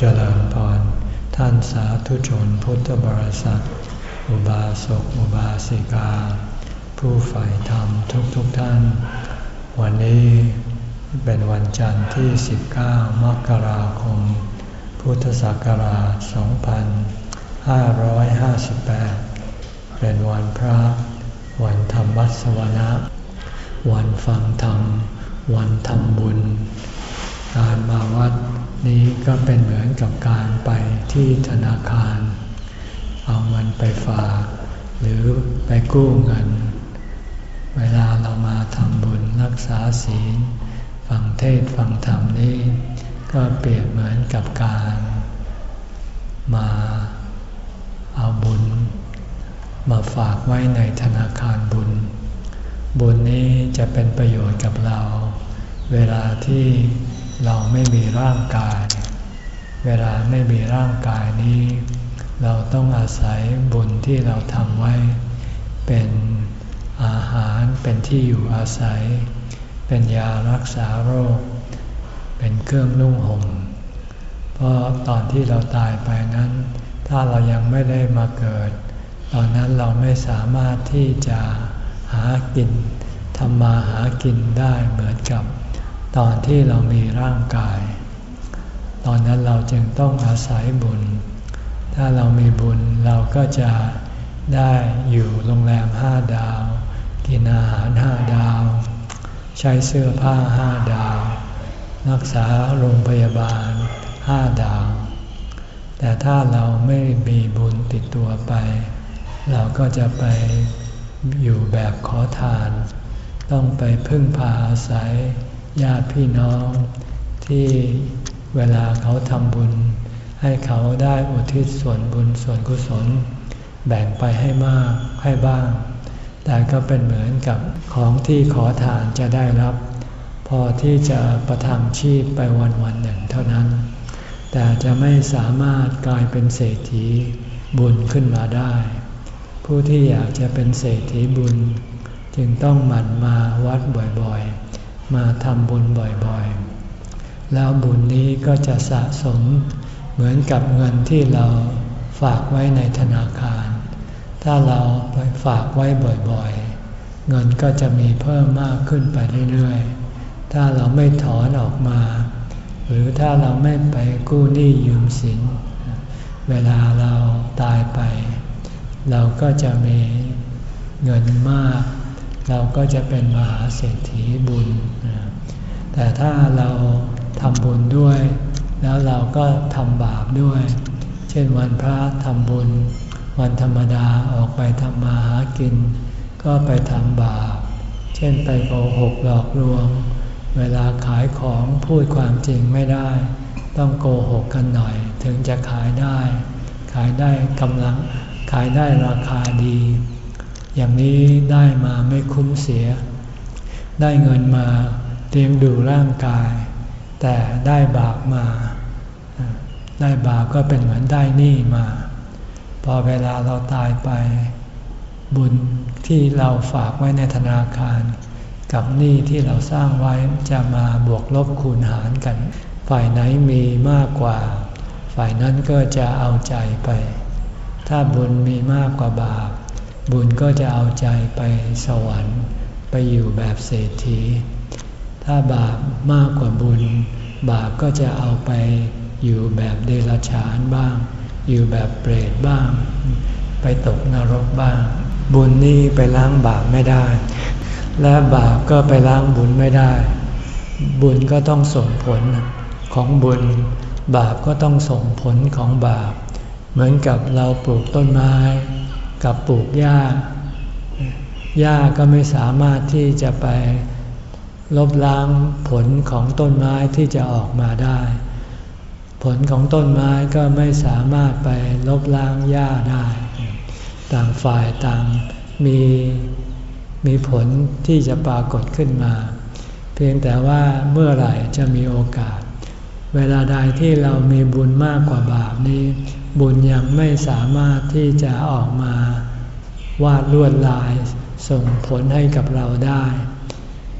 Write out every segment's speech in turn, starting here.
เจริญพร ท่านสาธุชนพุทธบริษัท อุบาสกอุบาสิกา ผู้ใฝ่ธรรมทุกทุกท่าน วันนี้เป็นวันจันทร์ที่ 19 มกราคม พุทธศักราช 2558 เป็นวันพระ วันธรรมวัสวนะ วันฟังธรรม วันทำบุญ การมาวัด นี้ก็เป็นเหมือนกับการไปที่ธนาคาร เอาเงินไปฝาก หรือไปกู้เงิน เวลาเรามาทำบุญรักษาศีล ฟังเทศฟังธรรมนี้ ก็เปรียบเหมือนกับการ มาเอาบุญ มาฝากไว้ในธนาคารบุญ บุญนี้จะเป็นประโยชน์กับเรา เวลาที่ เราไม่มีร่างกาย เวลาไม่มีร่างกายนี้ เราต้องอาศัยบุญที่เราทำไว้ เป็นอาหารเป็นที่อยู่อาศัย เป็นยารักษาโรค เป็นเครื่องนุ่งห่มเพราะตอนที่เราตายไปนั้น ถ้าเรายังไม่ได้มาเกิด ตอนนั้นเราไม่สามารถที่จะหากินทำมาหากินได้เหมือนกับ ตอนที่เรามีร่างกาย ตอนนั้นเราจึงต้องอาศัยบุญ ถ้าเรามีบุญเราก็จะได้อยู่โรงแรมห้าดาว กินอาหารห้าดาว ใช้เสื้อผ้าห้าดาว รักษาโรงพยาบาลห้าดาว แต่ถ้าเราไม่มีบุญติดตัวไป เราก็จะไปอยู่แบบขอทาน ต้องไปพึ่งพาอาศัย ญาติพี่น้อง ที่เวลาเขาทำบุญ ให้เขาได้อุทิศส่วนบุญส่วนกุศล แบ่งไปให้มากให้บ้าง แต่ก็เป็นเหมือนกับของที่ขอทานจะได้รับ พอที่จะประทังชีพไปวันวันหนึ่งเท่านั้น แต่จะไม่สามารถกลายเป็นเศรษฐีบุญขึ้นมาได้ ผู้ที่อยากจะเป็นเศรษฐีบุญ จึงต้องหมั่นมาวัดบ่อยๆ มาทำบุญบ่อยๆ แล้วบุญนี้ก็จะสะสมเหมือนกับเงินที่เราฝากไว้ในธนาคาร ถ้าเราไปฝากไว้บ่อยๆ เงินก็จะมีเพิ่มมากขึ้นไปเรื่อยๆ ถ้าเราไม่ถอนออกมา หรือถ้าเราไม่ไปกู้หนี้ยืมสิน เวลาเราตายไป เราก็จะมีเงินมาก เราก็จะเป็นมหาเศรษฐีบุญ แต่ถ้าเราทำบุญด้วย แล้วเราก็ทำบาปด้วย เช่นวันพระทำบุญ วันธรรมดาออกไปทำมาหากิน ก็ไปทำบาป เช่นไปโกหกหลอกลวง เวลาขายของพูดความจริงไม่ได้ ต้องโกหกกันหน่อยถึงจะขายได้ ขายได้กำลังขายได้ราคาดี อย่างนี้ได้มาไม่คุ้มเสีย ได้เงินมาเตรียมดูร่างกาย แต่ได้บาปมา ได้บาปก็เป็นเหมือนได้หนี้มา พอเวลาเราตายไป บุญที่เราฝากไว้ในธนาคาร กับหนี้ที่เราสร้างไว้จะมาบวกลบคูณหารกัน ฝ่ายไหนมีมากกว่า ฝ่ายนั้นก็จะเอาใจไป ถ้าบุญมีมากกว่าบาป บุญก็จะเอาใจไปสวรรค์ไปอยู่แบบเศรษฐี ถ้าบาปมากกว่าบุญ บาปก็จะเอาไปอยู่แบบเดรัจฉานบ้าง อยู่แบบเปรตบ้าง ไปตกนรกบ้าง บุญนี่ไปล้างบาปไม่ได้ และบาปก็ไปล้างบุญไม่ได้ บุญก็ต้องส่งผลของบุญ บาปก็ต้องส่งผลของบาป เหมือนกับเราปลูกต้นไม้ กับปลูกหญ้า หญ้าก็ไม่สามารถที่จะไปลบล้างผลของต้นไม้ที่จะออกมาได้ ผลของต้นไม้ก็ไม่สามารถไปลบล้างหญ้าได้ ต่างฝ่ายต่างมีมีผลที่จะปรากฏขึ้นมา เพียงแต่ว่าเมื่อไหร่จะมีโอกาส เวลาใดที่เรามีบุญมากกว่าบาปนี้ บุญยังไม่สามารถที่จะออกมาวาดลวดลายส่งผลให้กับเราได้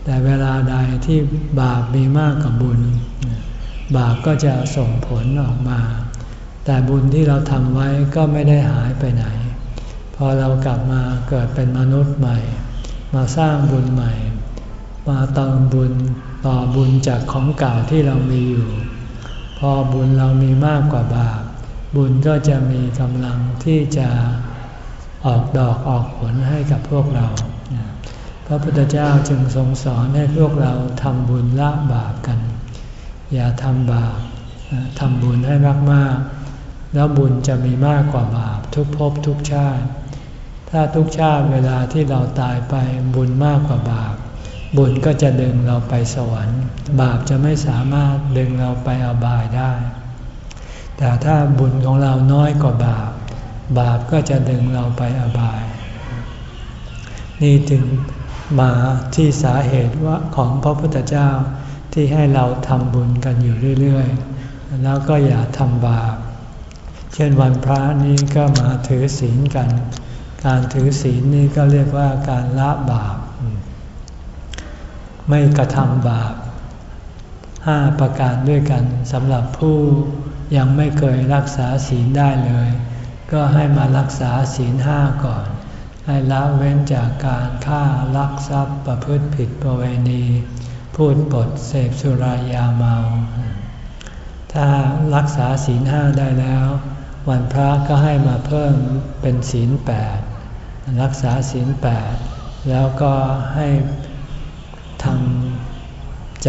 แต่เวลาใดที่บาปมีมากกว่าบุญ บาปก็จะส่งผลออกมา แต่บุญที่เราทำไว้ก็ไม่ได้หายไปไหน พอเรากลับมาเกิดเป็นมนุษย์ใหม่ มาสร้างบุญใหม่ มาเติมบุญต่อบุญจากของเก่าที่เรามีอยู่ พอบุญเรามีมากกว่าบาป บุญก็จะมีกำลังที่จะออกดอกออกผลให้กับพวกเรา พระพุทธเจ้าจึงทรงสอนให้พวกเราทำบุญละบาปกัน อย่าทำบาปทำบุญให้มากๆ แล้วบุญจะมีมากกว่าบาปทุกภพทุกชาติ ถ้าทุกชาติเวลาที่เราตายไปบุญมากกว่าบาป บุญก็จะดึงเราไปสวรรค์ บาปจะไม่สามารถดึงเราไปอบายได้ แต่ถ้าบุญของเราน้อยกว่าบาป บาปก็จะดึงเราไปอบาย นี่ถึงมาที่สาเหตุว่าของพระพุทธเจ้าที่ให้เราทำบุญกันอยู่เรื่อยๆ แล้วก็อย่าทำบาป เช่นวันพระนี้ก็มาถือศีลกัน การถือศีลนี่ก็เรียกว่าการละบาป ไม่กระทำบาปห้าประการด้วยกันสำหรับผู้ยังไม่เคยรักษาศีลได้เลย ก็ให้มารักษาศีลห้าก่อน ให้ละเว้นจากการฆ่าลักทรัพย์ประพฤติผิดประเวณี พูดปดเสพสุรายาเมา ถ้ารักษาศีลห้าได้แล้ว วันพระก็ให้มาเพิ่มเป็นศีลแปดรักษาศีลแปดแล้วก็ให้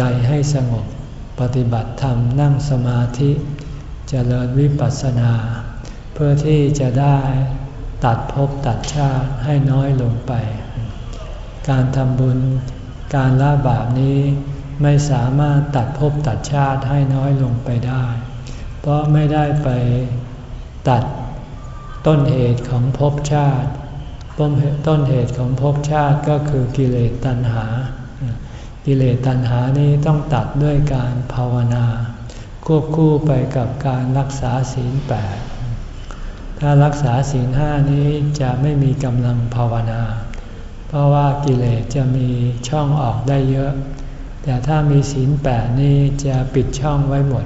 ใจให้สงบ ปฏิบัติธรรมนั่งสมาธิจเจริญวิปัสสนา เพื่อที่จะได้ตัดภพตัดชาติให้น้อยลงไป การทำบุญการละบาปนี้ไม่สามารถตัดภพตัดชาติให้น้อยลงไปได้ เพราะไม่ได้ไปตัดต้นเหตุของภพชาติต้นเหตุของภพชาติก็คือกิเลสตัณหา กิเลสตัณหานี้ต้องตัดด้วยการภาวนา ควบคู่ไปกับการรักษาศีลแปดถ้ารักษาศีลห้านี้จะไม่มีกำลังภาวนา เพราะว่ากิเลสจะมีช่องออกได้เยอะ แต่ถ้ามีศีลแปดนี้จะปิดช่องไว้หมด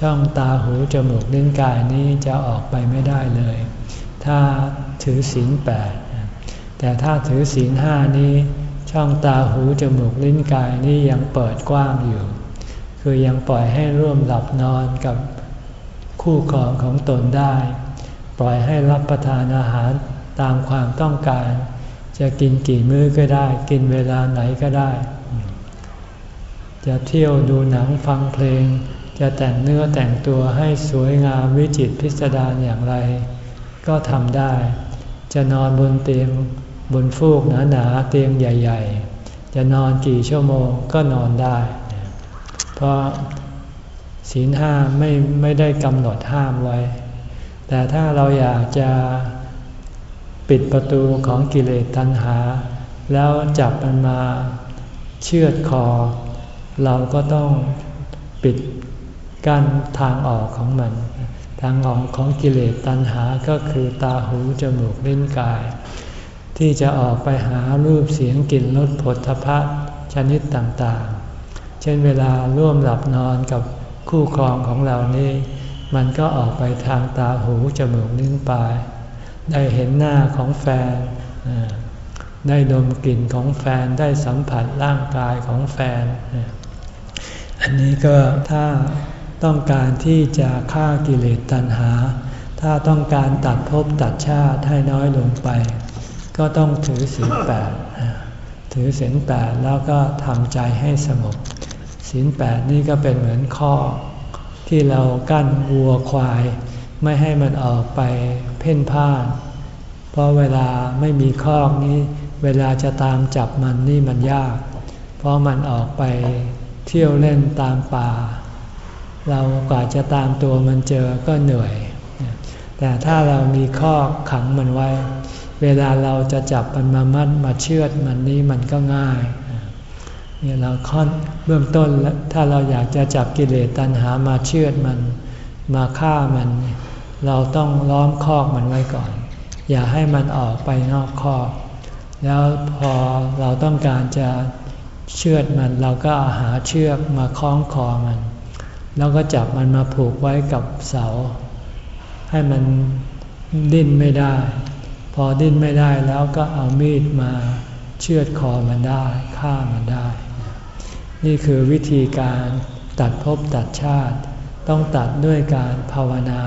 ช่องตาหูจมูกลิ้นกายนี้จะออกไปไม่ได้เลย ถ้าถือศีลแปดแต่ถ้าถือศีลห้านี้ ช่องตาหูจมูกลิ้นกายนี้ยังเปิดกว้างอยู่ คือยังปล่อยให้ร่วมหลับนอนกับคู่ครองของตนได้ ปล่อยให้รับประทานอาหารตามความต้องการ จะกินกี่มื้อก็ได้ กินเวลาไหนก็ได้ จะเที่ยวดูหนังฟังเพลง จะแต่งเนื้อแต่งตัวให้สวยงามวิจิตพิสดารอย่างไร ก็ทำได้ จะนอนบนเตียง บนฟูกหนาๆเตียงใหญ่ ๆ จะนอนกี่ชั่วโมงก็นอนได้ เพราะศีลห้าไม่ไม่ได้กำหนดห้ามไว้ แต่ถ้าเราอยากจะปิดประตูของกิเลสตัณหา แล้วจับมันมาเชือดคอ เราก็ต้องปิดกั้นทางออกของมัน ทางออกของกิเลสตัณหาก็คือตาหูจมูกลิ้นกาย ที่จะออกไปหารูปเสียงกลิ่นรสผลทพะชนิดต่างๆ เช่นเวลาร่วมหลับนอนกับคู่ครองของเรานี่มันก็ออกไปทางตาหูจมูกนิ้วปลาย ได้เห็นหน้าของแฟน ได้ดมกลิ่นของแฟนได้สัมผัสร่างกายของแฟน อันนี้ก็ถ้าต้องการที่จะฆ่ากิเลสตัณหา ถ้าต้องการตัดภพตัดชาติให้น้อยลงไป ก็ต้องถือศีลแปดถือศีลแปดแล้วก็ทำใจให้สงบศีลแปดนี่ก็เป็นเหมือนข้อ ที่เรากั้นวัวควาย ไม่ให้มันออกไปเพ่นพ่าน เพราะเวลาไม่มีคอกนี้เวลาจะตามจับมันนี่มันยาก เพราะมันออกไปเที่ยวเล่นตามป่า เรากว่าจะตามตัวมันเจอก็เหนื่อย แต่ถ้าเรามีข้อขังมันไว้ เวลาเราจะจับมันมามัดมาเชือดมันนี่มันก็ง่ายเนี่ยเราค่อนเบื้องต้นถ้าเราอยากจะจับกิเลสตัณหามาเชือดมัน มาฆ่ามัน เราต้องล้อมคอกมันไว้ก่อน อย่าให้มันออกไปนอกคอก แล้วพอเราต้องการจะเชือดมัน เราก็หาเชือกมาคล้องคอมัน แล้วก็จับมันมาผูกไว้กับเสา ให้มันดิ้นไม่ได้ พอดิ้นไม่ได้แล้วก็เอามีดมาเชือดคอมันได้ฆ่ามันได้ นี่คือวิธีการตัดภพตัดชาติ ต้องตัดด้วยการภาวนา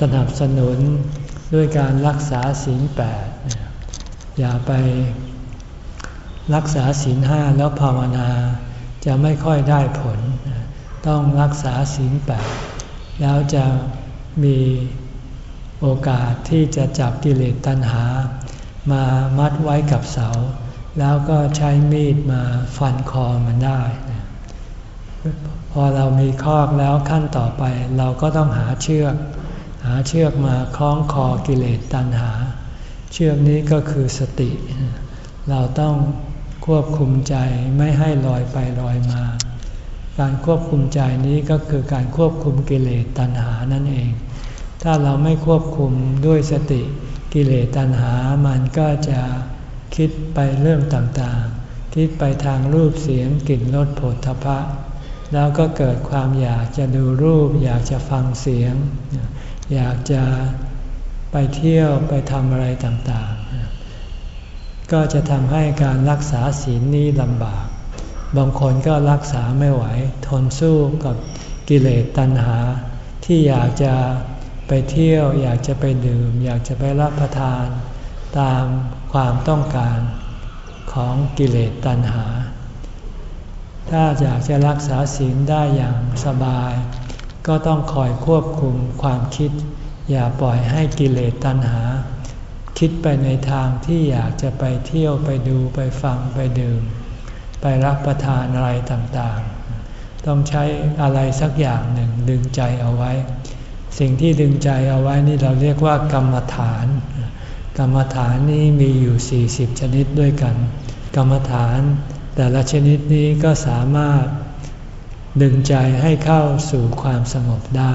สนับสนุนด้วยการรักษาศีลแปดอย่าไปรักษาศีลห้าแล้วภาวนาจะไม่ค่อยได้ผล ต้องรักษาศีลแปดแล้วจะมี โอกาสที่จะจับกิเลสตัณหา มามัดไว้กับเสา แล้วก็ใช้มีดมาฟันคอมันได้ พอเรามีคอกแล้วขั้นต่อไปเราก็ต้องหาเชือก หาเชือกมาคล้องคอกิเลสตัณหา เชือกนี้ก็คือสติ เราต้องควบคุมใจไม่ให้ลอยไปลอยมา การควบคุมใจนี้ก็คือการควบคุมกิเลสตัณหานั่นเอง ถ้าเราไม่ควบคุมด้วยสติกิเลสตัณหา มันก็จะคิดไปเรื่องต่างๆ คิดไปทางรูปเสียงกลิ่นรสผลทพะ แล้วก็เกิดความอยากจะดูรูป อยากจะฟังเสียง อยากจะไปเที่ยวไปทำอะไรต่างๆ ก็จะทำให้การรักษาศีลนี้ลำบาก บางคนก็รักษาไม่ไหว ทนสู้กับกิเลสตัณหาที่อยากจะ ไปเที่ยวอยากจะไปดื่ม อยากจะไปรับประทาน ตามความต้องการของกิเลสตัณหา ถ้าอยากจะรักษาศีลได้อย่างสบาย ก็ต้องคอยควบคุมความคิด อย่าปล่อยให้กิเลสตัณหา คิดไปในทางที่อยากจะไปเที่ยวไปดูไปฟังไปดื่ม ไปรับประทานอะไรต่างๆ ต้องใช้อะไรสักอย่างหนึ่งดึงใจเอาไว้ สิ่งที่ดึงใจเอาไว้นี่เราเรียกว่ากรรมฐาน กรรมฐานนี้มีอยู่ 40 ชนิดด้วยกัน กรรมฐาน แต่ละชนิดนี้ก็สามารถดึงใจให้เข้าสู่ความสงบได้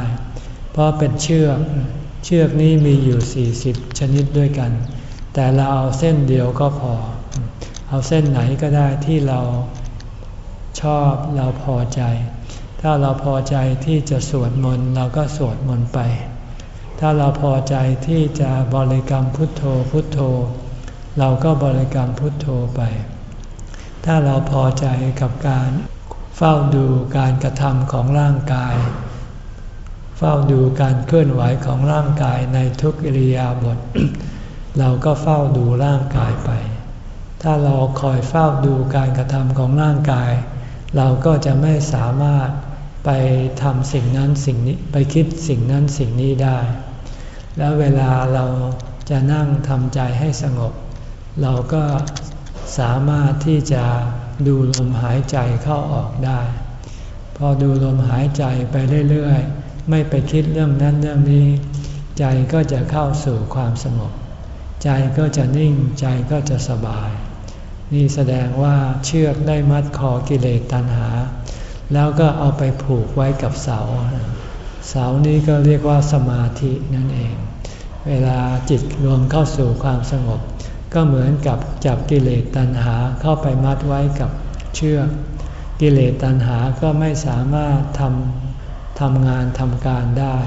เพราะเป็นเชือก เชือกนี้มีอยู่ 40 ชนิดด้วยกัน แต่เราเอาเส้นเดียวก็พอ เอาเส้นไหนก็ได้ที่เราชอบเราพอใจ ถ้าเราพอใจที่จะสวดมนต์เราก็สวดมนต์ไป ถ้าเราพอใจที่จะบริกรรมพุทโธพุทโธ เราก็บริกรรมพุทโธไป ถ้าเราพอใจกับการเฝ้าดูการกระทำของร่างกาย เฝ้าดูการเคลื่อนไหวของร่างกายในทุกอิริยาบถเราก็เฝ้าดูร่างกายไป ถ้าเราคอยเฝ้าดูการกระทำของร่างกาย เราก็จะไม่สามารถ ไปทำสิ่งนั้นสิ่งนี้ไปคิดสิ่งนั้นสิ่งนี้ได้ แล้วเวลาเราจะนั่งทำใจให้สงบ เราก็สามารถที่จะดูลมหายใจเข้าออกได้ พอดูลมหายใจไปเรื่อยๆ ไม่ไปคิดเรื่องนั้นเรื่องนี้ ใจก็จะเข้าสู่ความสงบ ใจก็จะนิ่งใจก็จะสบาย นี่แสดงว่าเชือกได้มัดคอกิเลสตัณหา แล้วก็เอาไปผูกไว้กับเสา เสานี้ก็เรียกว่าสมาธินั่นเอง เวลาจิตรวมเข้าสู่ความสงบ ก็เหมือนกับจับกิเลสตัณหาเข้าไปมัดไว้กับเชือก กิเลสตัณหาก็ไม่สามารถทำทำงานทำการได้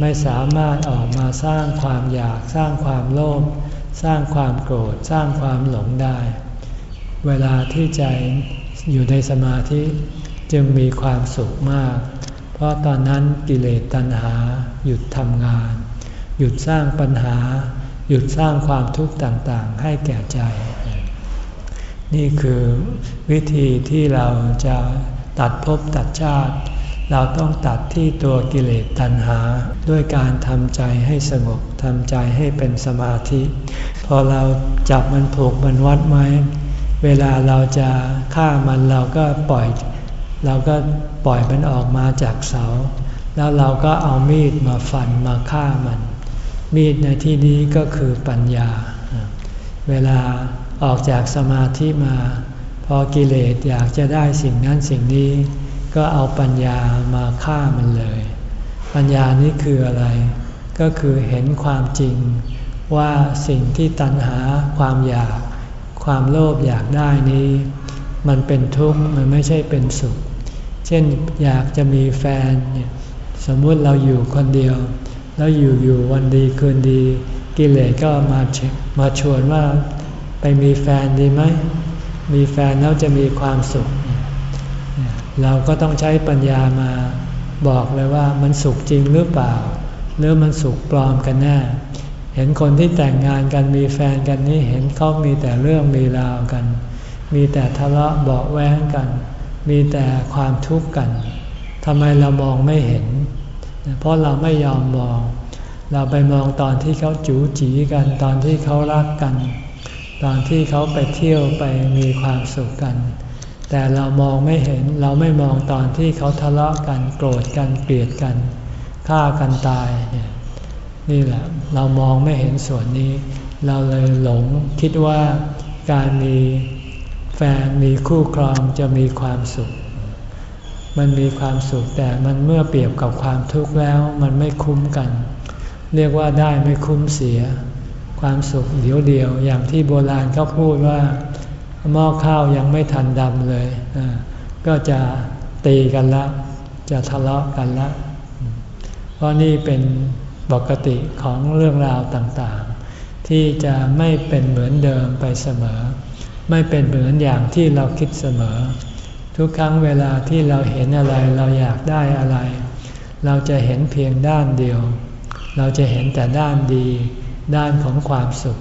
ไม่สามารถออกมาสร้างความอยากสร้างความโลภสร้างความโกรธสร้างความหลงได้ เวลาที่ใจอยู่ในสมาธิ จึงมีความสุขมาก เพราะตอนนั้นกิเลสตัณหาหยุดทำงาน หยุดสร้างปัญหา หยุดสร้างความทุกข์ต่างๆ ให้แก่ใจ นี่คือวิธีที่เราจะตัดภพตัดชาติ เราต้องตัดที่ตัวกิเลสตัณหา ด้วยการทำใจให้สงบทำใจให้เป็นสมาธิ พอเราจับมันผูกมันวัดไว้เวลาเราจะฆ่ามันเราก็ปล่อย เราก็ปล่อยมันออกมาจากเสา แล้วเราก็เอามีดมาฟันมาฆ่ามัน มีดในที่นี้ก็คือปัญญา เวลาออกจากสมาธิมา พอกิเลสอยากจะได้สิ่งนั้นสิ่งนี้ ก็เอาปัญญามาฆ่ามันเลย ปัญญานี้คืออะไร ก็คือเห็นความจริงว่าสิ่งที่ตัณหาความอยาก ความโลภอยากได้นี้ มันเป็นทุกข์มันไม่ใช่เป็นสุข เช่นอยากจะมีแฟนเนี่ยสมมุติเราอยู่คนเดียว แล้วอยู่อยู่วันดีคืนดี กิเลสก็มามาชวนว่าไปมีแฟนดีไหมมีแฟนแล้วจะมีความสุข เราก็ต้องใช้ปัญญามาบอกเลยว่ามันสุขจริงหรือเปล่า หรือมันสุขปลอมกันแน่ เห็นคนที่แต่งงานกันมีแฟนกันนี่เห็นเขามีแต่เรื่องมีราวกัน มีแต่ทะเลาะเบาแว้งกัน มีแต่ความทุกข์กันทำไมเรามองไม่เห็น เพราะเราไม่ยอมมอง เราไปมองตอนที่เขาจู๋จีกัน ตอนที่เขารักกัน ตอนที่เขาไปเที่ยวไปมีความสุขกัน แต่เรามองไม่เห็น เราไม่มองตอนที่เขาทะเลาะกันโกรธกันเกลียดกันฆ่ากันตายเนี่ยนี่แหละ เรามองไม่เห็นส่วนนี้ เราเลยหลงคิดว่าการมี แฟนมีคู่ครองจะมีความสุข มันมีความสุขแต่มันเมื่อเปรียบกับความทุกข์แล้วมันไม่คุ้มกัน เรียกว่าได้ไม่คุ้มเสีย ความสุขเดียวเดียวอย่างที่โบราณเขาพูดว่าหม้อข้าวยังไม่ทันดำเลย ก็จะตีกันละ จะทะเลาะกันละ เพราะนี่เป็นปกติของเรื่องราวต่างๆ ที่จะไม่เป็นเหมือนเดิมไปเสมอ ไม่เป็นเหมือนอย่างที่เราคิดเสมอ ทุกครั้งเวลาที่เราเห็นอะไรเราอยากได้อะไร เราจะเห็นเพียงด้านเดียว เราจะเห็นแต่ด้านดี ด้านของความสุข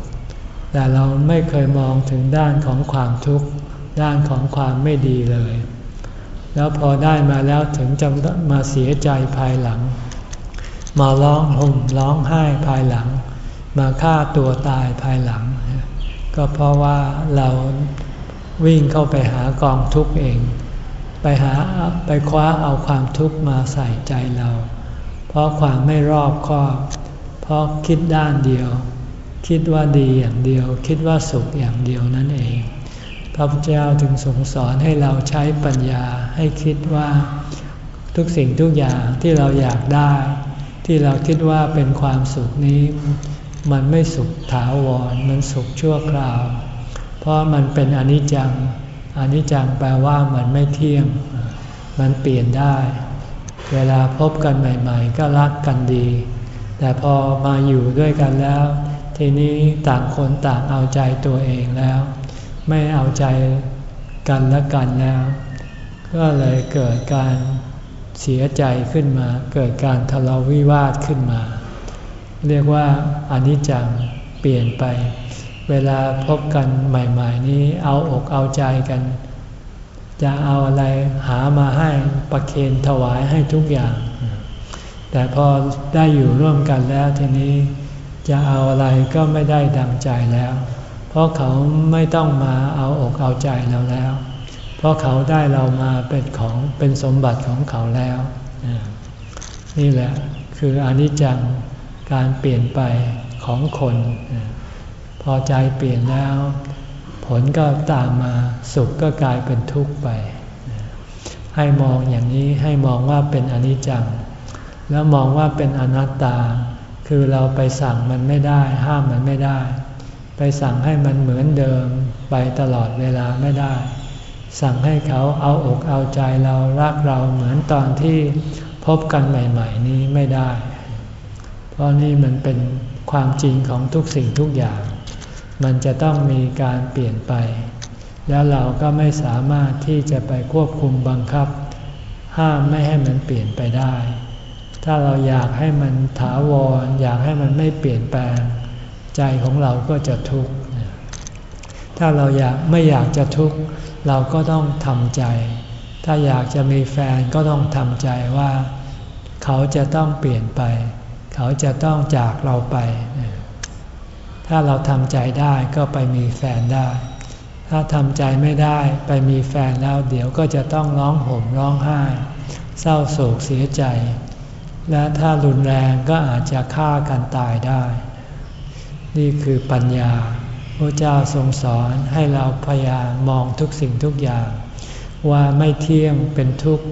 แต่เราไม่เคยมองถึงด้านของความทุกข์ ด้านของความไม่ดีเลย แล้วพอได้มาแล้วถึงจะมาเสียใจภายหลัง มาร้องห่มร้องไห้ภายหลัง มาฆ่าตัวตายภายหลัง ก็เพราะว่าเราวิ่งเข้าไปหากองทุกข์เอง ไปหาไปคว้าเอาความทุกข์มาใส่ใจเรา เพราะความไม่รอบคอบ เพราะคิดด้านเดียว คิดว่าดีอย่างเดียว คิดว่าสุขอย่างเดียวนั่นเอง พระพุทธเจ้าถึงสงสอนให้เราใช้ปัญญาให้คิดว่าทุกสิ่งทุกอย่างที่เราอยากได้ ที่เราคิดว่าเป็นความสุขนี้ มันไม่สุขถาวร มันสุขชั่วคราว เพราะมันเป็นอนิจจัง อนิจจังแปลว่ามันไม่เที่ยง มันเปลี่ยนได้ เวลาพบกันใหม่ ๆ ก็รักกันดี แต่พอมาอยู่ด้วยกันแล้ว ทีนี้ต่างคนต่างเอาใจตัวเองแล้ว ไม่เอาใจกันและกันแล้ว ก็เลยเกิดการเสียใจขึ้นมา เกิดการทะเลาะวิวาทขึ้นมา เรียกว่าอนิจจังเปลี่ยนไป เวลาพบกันใหม่ๆ นี้เอาอกเอาใจกัน จะเอาอะไรหามาให้ประเคนถวายให้ทุกอย่าง แต่พอได้อยู่ร่วมกันแล้วทีนี้จะเอาอะไรก็ไม่ได้ดังใจแล้ว เพราะเขาไม่ต้องมาเอาอกเอาใจเราแล้ว เพราะเขาได้เรามาเป็นของเป็นสมบัติของเขาแล้ว นี่แหละคืออนิจจัง การเปลี่ยนไปของคน พอใจเปลี่ยนแล้ว ผลก็ตามมาสุขก็กลายเป็นทุกข์ไป ให้มองอย่างนี้ให้มองว่าเป็นอนิจจัง แล้วมองว่าเป็นอนัตตา คือเราไปสั่งมันไม่ได้ ห้ามมันไม่ได้ ไปสั่งให้มันเหมือนเดิมไปตลอดเวลาไม่ได้ สั่งให้เขาเอาอกเอาใจเรารักเราเหมือนตอนที่พบกันใหม่ ๆ นี้ไม่ได้ เพราะนี่มันเป็นความจริงของทุกสิ่งทุกอย่าง มันจะต้องมีการเปลี่ยนไป แล้วเราก็ไม่สามารถที่จะไปควบคุมบังคับ ห้ามไม่ให้มันเปลี่ยนไปได้ ถ้าเราอยากให้มันถาวร อยากให้มันไม่เปลี่ยนแปลง ใจของเราก็จะทุกข์ ถ้าเราอยากไม่อยากจะทุกข์เราก็ต้องทำใจ ถ้าอยากจะมีแฟนก็ต้องทำใจว่า เขาจะต้องเปลี่ยนไป เขาจะต้องจากเราไป ถ้าเราทำใจได้ก็ไปมีแฟนได้ ถ้าทำใจไม่ได้ไปมีแฟนแล้วเดี๋ยวก็จะต้องร้องห่มร้องไห้ เศร้าโศกเสียใจ และถ้ารุนแรงก็อาจจะฆ่ากันตายได้ นี่คือปัญญาพระเจ้าทรงสอนให้เราพยายามมองทุกสิ่งทุกอย่าง ว่าไม่เที่ยงเป็นทุกข์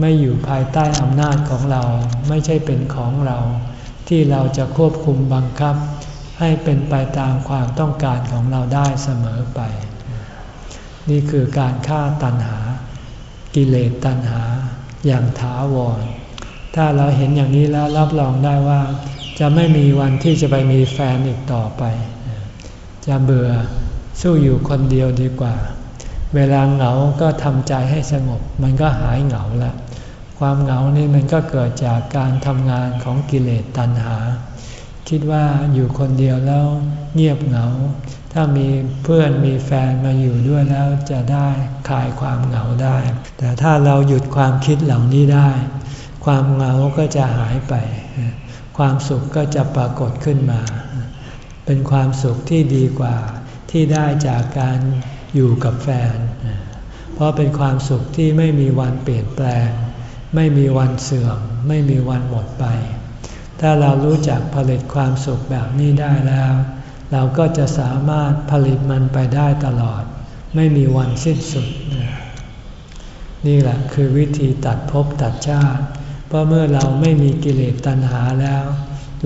ไม่อยู่ภายใต้อำนาจของเราไม่ใช่เป็นของเรา ที่เราจะควบคุมบังคับ ให้เป็นไปตามความต้องการของเราได้เสมอไป นี่คือการฆ่าตัณหา กิเลสตัณหา อย่างถาวร ถ้าเราเห็นอย่างนี้แล้วรับรองได้ว่า จะไม่มีวันที่จะไปมีแฟนอีกต่อไป จะเบื่อสู้อยู่คนเดียวดีกว่า เวลาเหงาก็ทำใจให้สงบ มันก็หายเหงาแล้ว ความเหงานี่มันก็เกิดจากการทำงานของกิเลสตัณหา คิดว่าอยู่คนเดียวแล้วเงียบเหงา ถ้ามีเพื่อนมีแฟนมาอยู่ด้วยแล้วจะได้คลายความเหงาได้ แต่ถ้าเราหยุดความคิดเหล่านี้ได้ ความเหงาก็จะหายไป ความสุขก็จะปรากฏขึ้นมา เป็นความสุขที่ดีกว่าที่ได้จากการอยู่กับแฟน เพราะเป็นความสุขที่ไม่มีวันเปลี่ยนแปลง ไม่มีวันเสื่อม ไม่มีวันหมดไป ถ้าเรารู้จักผลิตความสุขแบบนี้ได้แล้ว เราก็จะสามารถผลิตมันไปได้ตลอด ไม่มีวันสิ้นสุด นี่แหละคือวิธีตัดภพตัดชาติ เพราะเมื่อเราไม่มีกิเลสตัณหาแล้ว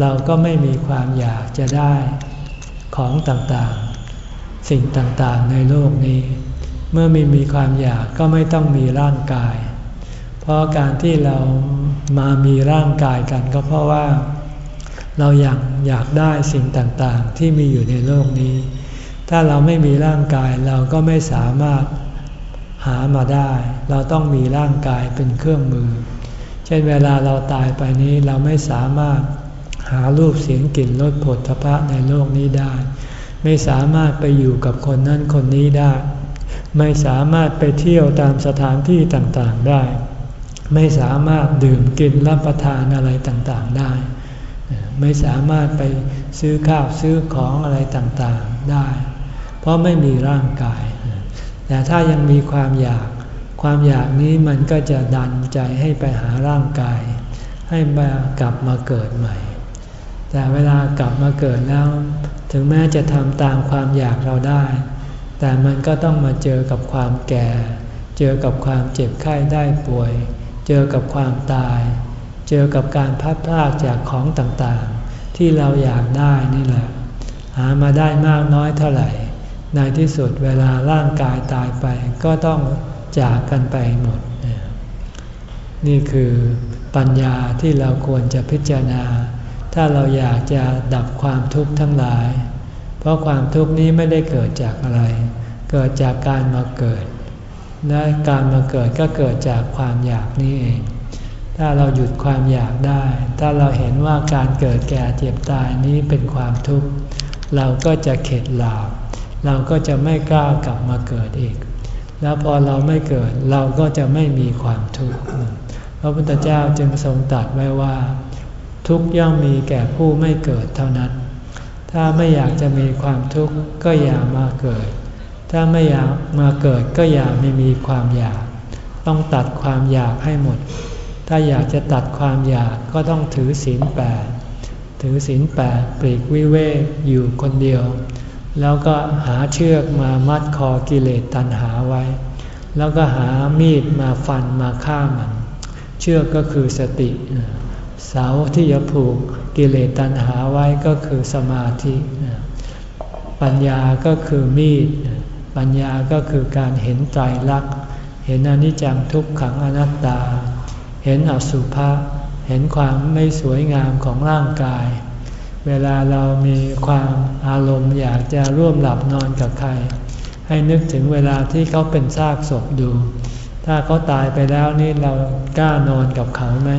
เราก็ไม่มีความอยากจะได้ของต่างๆ สิ่งต่างๆในโลกนี้ เมื่อไม่มีความอยากก็ไม่ต้องมีร่างกาย ราะการที่เรามามีร่างกายกันก็เพราะว่า เราอยากอยากได้สิ่งต่างๆ ที่มีอยู่ในโลกนี้ ถ้าเราไม่มีร่างกายเราก็ไม่สามารถหามาได้ เราต้องมีร่างกายเป็นเครื่องมือ เช่นเวลาเราตายไปนี้เราไม่สามารถหารูปเสียงกลิ่นรสผลทพะในโลกนี้ได้ ไม่สามารถไปอยู่กับคนนั้นคนนี้ได้ ไม่สามารถไปเที่ยวตามสถานที่ต่างๆได้ ไม่สามารถดื่มกินรับประทานอะไรต่างๆได้ ไม่สามารถไปซื้อข้าวซื้อของอะไรต่างๆได้ เพราะไม่มีร่างกาย แต่ถ้ายังมีความอยาก ความอยากนี้มันก็จะดันใจให้ไปหาร่างกาย ให้มากลับมาเกิดใหม่ แต่เวลากลับมาเกิดแล้ว ถึงแม้จะทำตามความอยากเราได้ แต่มันก็ต้องมาเจอกับความแก่ เจอกับความเจ็บไข้ได้ป่วย เจอกับความตาย เจอกับการพัดพลากจากของต่างๆ ที่เราอยากได้นี่แหละ หามาได้มากน้อยเท่าไหร่ ในที่สุดเวลาร่างกายตายไปก็ต้องจากกันไปหมด นี่คือปัญญาที่เราควรจะพิจารณา ถ้าเราอยากจะดับความทุกข์ทั้งหลาย เพราะความทุกข์นี้ไม่ได้เกิดจากอะไร เกิดจากการมาเกิด และการมาเกิดก็เกิดจากความอยากนี้เอง ถ้าเราหยุดความอยากได้ ถ้าเราเห็นว่าการเกิดแก่เจ็บตายนี้เป็นความทุกข์ เราก็จะเข็ดหลาบ เราก็จะไม่กล้ากลับมาเกิดอีก แล้วพอเราไม่เกิดเราก็จะไม่มีความทุกข์ พระพุทธเจ้าจึงทรงตรัสไว้ว่า ทุกย่อมมีแก่ผู้ไม่เกิดเท่านั้น ถ้าไม่อยากจะมีความทุกข์ก็อย่ามาเกิด ถ้าไม่อยากมาเกิดก็อย่าไม่มีความอยาก ต้องตัดความอยากให้หมด ถ้าอยากจะตัดความอยากก็ต้องถือศีลแปดถือศีลแปดปลีกวิเวกอยู่คนเดียว แล้วก็หาเชือกมามัดคอกิเลสตัณหาไว้ แล้วก็หามีดมาฟันมาฆ่ามัน เชือกก็คือสติ เสาที่จะผูกกิเลสตัณหาไว้ก็คือสมาธิ ปัญญาก็คือมีด ปัญญาก็คือการเห็นใจรักเห็นอนิจจังทุกขังอนัตตา เห็นอสุภะ เห็นความไม่สวยงามของร่างกาย เวลาเรามีความอารมณ์อยากจะร่วมหลับนอนกับใคร ให้นึกถึงเวลาที่เขาเป็นซากศพดู ถ้าเขาตายไปแล้วนี่เรากล้านอนกับเขาไหม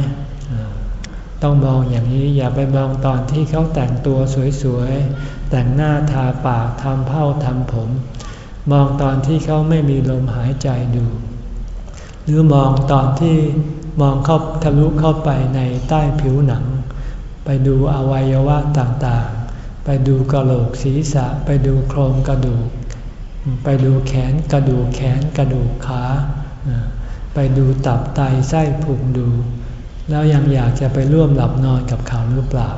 ต้องมองอย่างนี้อย่าไปมองตอนที่เขาแต่งตัวสวยๆ แต่งหน้าทาปากทำเผ้าทำผม มองตอนที่เขาไม่มีลมหายใจดู หรือมองตอนที่มองเข้าทะลุเข้าไปในใต้ผิวหนัง ไปดูอวัยวะต่างๆ ไปดูกระโหลกศีรษะ ไปดูโครงกระดูก ไปดูแขนกระดูกแขนกระดูกขา ไปดูตับไตไส้พุงดู แล้วยังอยากจะไปร่วมหลับนอนกับเขาหรือเปล่า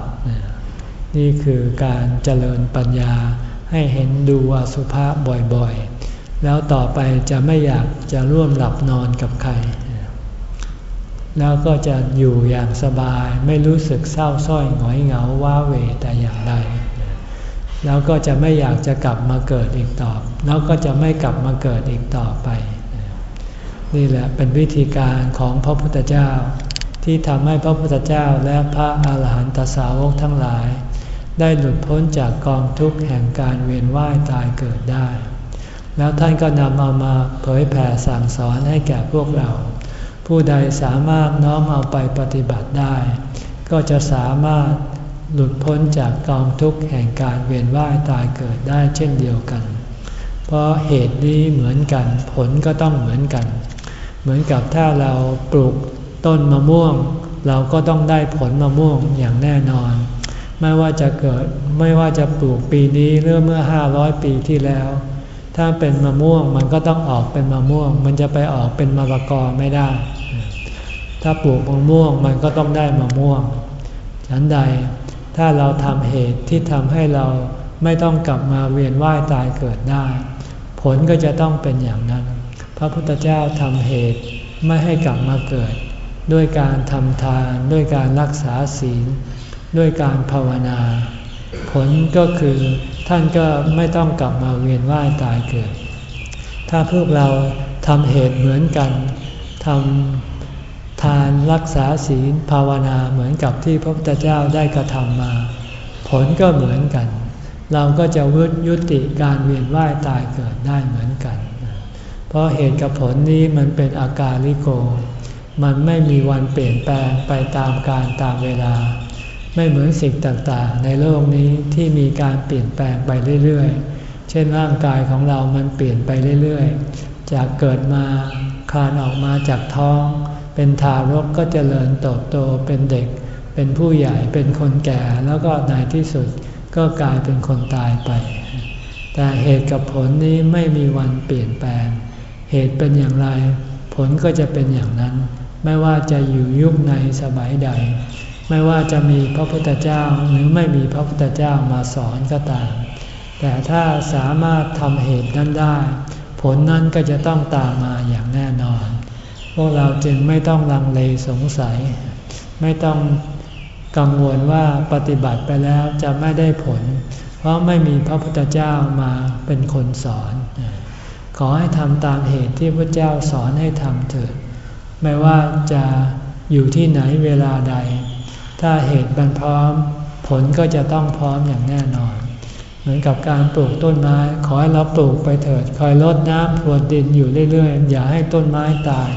นี่คือการเจริญปัญญา ให้เห็นดูอสุภะบ่อยๆ แล้วต่อไปจะไม่อยากจะร่วมหลับนอนกับใคร แล้วก็จะอยู่อย่างสบายไม่รู้สึกเศร้าส้อยหงอยเหงาว้าเวแต่อย่างใดแล้วก็จะไม่อยากจะกลับมาเกิดอีกต่อ แล้วก็จะไม่กลับมาเกิดอีกต่อไป นี่แหละเป็นวิธีการของพระพุทธเจ้า ที่ทำให้พระพุทธเจ้าและพระอาหารหันตสาวกทั้งหลาย ได้หลุดพ้นจากกองทุกข์แห่งการเวียนว่ายตายเกิดได้ แล้วท่านก็นำเอามาเผยแผ่สั่งสอนให้แก่พวกเรา ผู้ใดสามารถน้อมเอาไปปฏิบัติได้ ก็จะสามารถหลุดพ้นจากกองทุกข์แห่งการเวียนว่ายตายเกิดได้เช่นเดียวกัน เพราะเหตุนี้เหมือนกันผลก็ต้องเหมือนกัน เหมือนกับถ้าเราปลูกต้นมะม่วง เราก็ต้องได้ผลมะม่วงอย่างแน่นอน ไม่ว่าจะเกิดไม่ว่าจะปลูกปีนี้หรือเมื่อห้าร้อยปีที่แล้ว ถ้าเป็นมะม่วงมันก็ต้องออกเป็นมะม่วง มันจะไปออกเป็นมะละกอไม่ได้ ถ้าปลูกมะม่วงมันก็ต้องได้มะม่วงฉันใดถ้าเราทำเหตุที่ทำให้เราไม่ต้องกลับมาเวียนว่ายตายเกิดได้ ผลก็จะต้องเป็นอย่างนั้น พระพุทธเจ้าทำเหตุไม่ให้กลับมาเกิด ด้วยการทำทานด้วยการรักษาศีล ด้วยการภาวนา ผลก็คือท่านก็ไม่ต้องกลับมาเวียนว่ายตายเกิด ถ้าพวกเราทำเหตุเหมือนกันทำทานรักษาศีลภาวนาเหมือนกับที่พระพุทธเจ้าได้กระทำมา ผลก็เหมือนกัน เราก็จะวุยุติการเวียนว่ายตายเกิดได้เหมือนกัน เพราะเหตุกับผลนี้มันเป็นอาการลิโก มันไม่มีวันเปลี่ยนแปลงไปตามการตามเวลา ไม่เหมือนสิ่งต่างๆ ในโลกนี้ที่มีการเปลี่ยนแปลงไปเรื่อยๆ เช่นร่างกายของเรามันเปลี่ยนไปเรื่อยๆ จากเกิดมาคลานออกมาจากท้อง เป็นทารกก็เจริญเติบโตเป็นเด็ก เป็นผู้ใหญ่เป็นคนแก่แล้วก็ในที่สุดก็กลายเป็นคนตายไป แต่เหตุกับผลนี้ไม่มีวันเปลี่ยนแปลง เหตุเป็นอย่างไร ผลก็จะเป็นอย่างนั้น ไม่ว่าจะอยู่ยุคในสมัยใด ไม่ว่าจะมีพระพุทธเจ้าหรือไม่มีพระพุทธเจ้ามาสอนก็ตาม แต่ถ้าสามารถทำเหตุนั้นได้ ผลนั้นก็จะต้องตามมาอย่างแน่นอน พวกเราจึงไม่ต้องลังเลสงสัย ไม่ต้องกังวลว่าปฏิบัติไปแล้วจะไม่ได้ผล เพราะไม่มีพระพุทธเจ้ามาเป็นคนสอน ขอให้ทำตามเหตุที่พระเจ้าสอนให้ทำเถิด ไม่ว่าจะอยู่ที่ไหนเวลาใด ถ้าเหตุบันพร้อม ผลก็จะต้องพร้อมอย่างแน่นอน เหมือนกับการปลูกต้นไม้ ขอให้เราปลูกไปเถิด คอยลดน้ำพรวนดินอยู่เรื่อยๆ อย่าให้ต้นไม้ตาย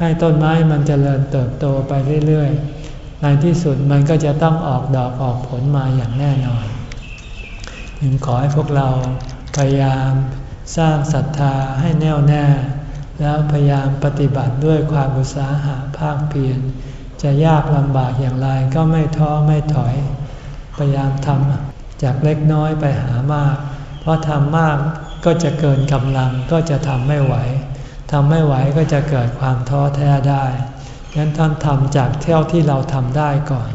ให้ต้นไม้มันจเจริญเติบโตไปเรื่อยๆ ในที่สุดมันก็จะต้องออกดอกออกผลมาอย่างแน่นอนจึงขอให้พวกเราพยายามสร้างศรัทธาให้แน่วแน่ แล้วพยายามปฏิบัติด้วยความอุตสาหะภาคเพียร จะยากลำบากอย่างไรก็ไม่ท้อไม่ถอย พยายามทำจากเล็กน้อยไปหามาก เพราะทำมากก็จะเกินกำลังก็จะทำไม่ไหวทำไม่ไหวก็จะเกิดความท้อแท้ได้งั้นท่านทำจากเท่าที่เราทำได้ก่อน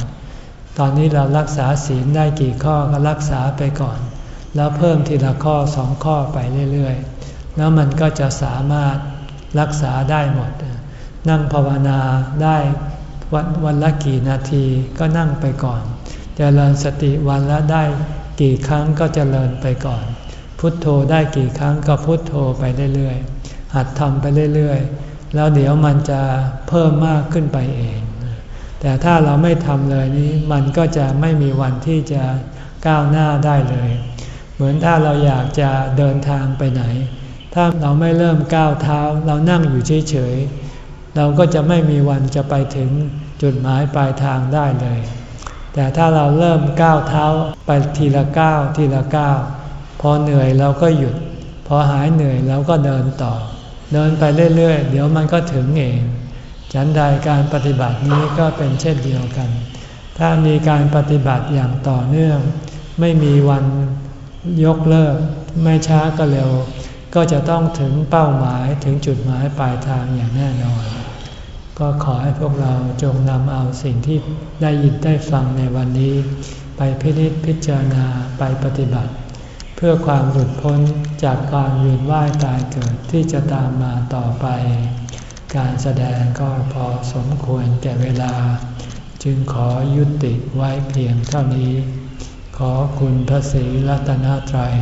ตอนนี้เรารักษาศีลได้กี่ข้อก็รักษาไปก่อน แล้วเพิ่มทีละข้อสองข้อไปเรื่อยๆ แล้วมันก็จะสามารถรักษาได้หมด นั่งภาวนาได้ วันวันละกี่นาทีก็นั่งไปก่อนจเจริญสติวันละได้กี่ครั้งก็จเจริญไปก่อน พุทโธได้กี่ครั้งก็พุทโธไปเรื่อยๆ หัดทำไปเรื่อยๆ แล้วเดี๋ยวมันจะเพิ่มมากขึ้นไปเอง แต่ถ้าเราไม่ทำเลยนี้มันก็จะไม่มีวันที่จะก้าวหน้าได้เลย เหมือนถ้าเราอยากจะเดินทางไปไหน ถ้าเราไม่เริ่มก้าวเท้า เรานั่งอยู่เฉยๆ เราก็จะไม่มีวันจะไปถึงจุดหมายปลายทางได้เลย แต่ถ้าเราเริ่มก้าวเท้าไปทีละก้าวทีละก้าวพอเหนื่อยเราก็หยุด พอหายเหนื่อยเราก็เดินต่อ เดินไปเรื่อยๆ เดี๋ยวมันก็ถึงเอง ฉันใดการปฏิบัตินี้ก็เป็นเช่นเดียวกัน ถ้ามีการปฏิบัติอย่างต่อเนื่อง ไม่มีวันยกเลิก ไม่ช้าก็เร็ว ก็จะต้องถึงเป้าหมายถึงจุดหมายปลายทางอย่างแน่นอน ก็ขอให้พวกเราจงนำเอาสิ่งที่ได้ยินได้ฟังในวันนี้ ไปพิจิตพิจารณาไปปฏิบัติ เพื่อความหลุดพ้นจากการเวียนว่ายตายเกิดที่จะตามมาต่อไป การแสดงก็พอสมควรแก่เวลา จึงขอยุติไว้เพียงเท่านี้ ขอคุณพระศรีรัตนตรัย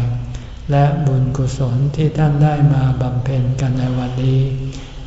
และบุญกุศลที่ท่านได้มาบำเพ็ญกันในวันนี้